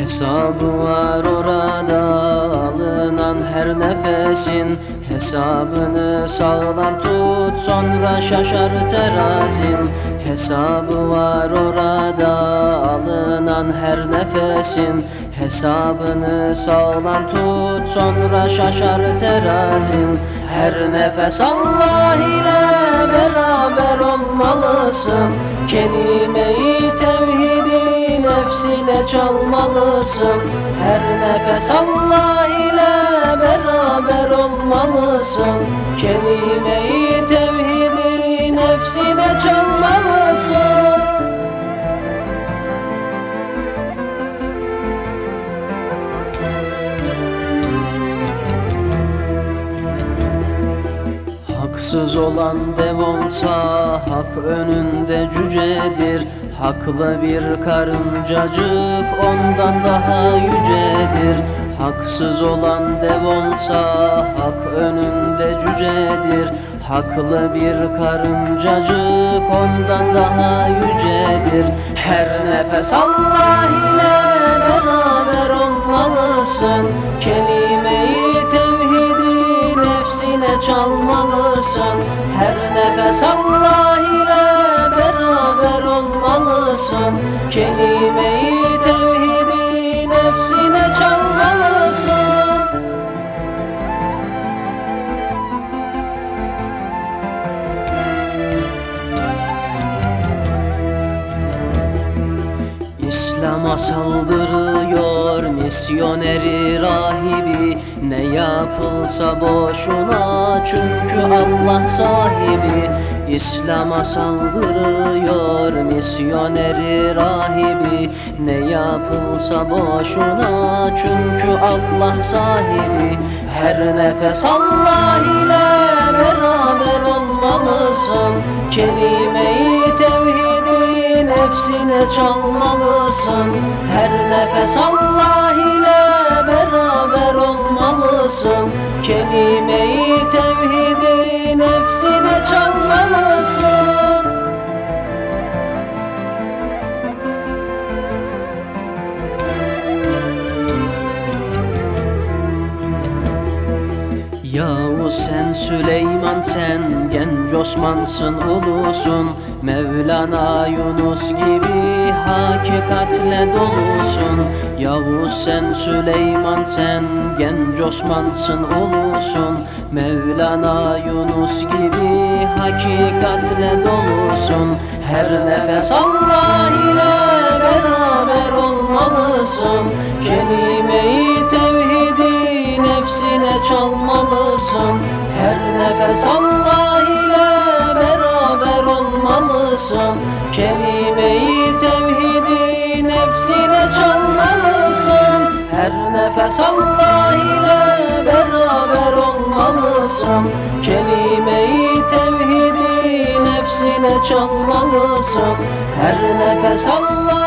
Hesabı var orada alınan her nefesin. Hesabını sağlam tut sonra şaşar terazin. Hesabı var orada alınan her nefesin. Hesabını sağlam tut sonra şaşar terazin. Her nefes Allah ile beraber olmalısın. Kelime-i tevhidi nefsine çalmalısın. Her nefes Allah ile beraber olmalısın. Kelime-i tevhidi nefsine çalmalısın Haksız olan dev olsa hak önünde cücedir. Haklı bir karıncacık ondan daha yücedir. Haksız olan dev olsa hak önünde cücedir. Haklı bir karıncacık ondan daha yücedir. Her nefes Allah ile beraber olmalısın. Kelime-i tevhidi nefsine çalmalısın Her nefes Allah ile beraber olmalısın. Kelime-i tevhidi nefsine çalmalısın. İslam'a saldırıyor misyoneri rahibi Ne yapılsa boşuna çünkü Allah sahibi İslam'a saldırıyor misyoneri rahibi. Ne yapılsa boşuna çünkü Allah sahibi. Her nefes Allah ile beraber olmalısın. Kelime-i tevhidi nefsine çalmalısın. Her nefes Allah ile olmalısın Kelime-i tevhidi nefsine çalmalısın Yahu sen Süleyman sen genç Osmansın ulusun Mevlana Yunus gibi hakikatle dolusun. Yavuz sen Süleyman sen genç Osmansın ulusun Mevlana Yunus gibi hakikatle dolusun. Her nefes Allah ile beraber olmalısın. Kelime-i çalmalısın Her nefes Allah ile beraber olmalısın. Kelime-i tevhidi nefsine çalmalısın. Her nefes Allah ile beraber olmalısın. Kelime-i tevhidi nefsine çalmalısın. Her nefes Allah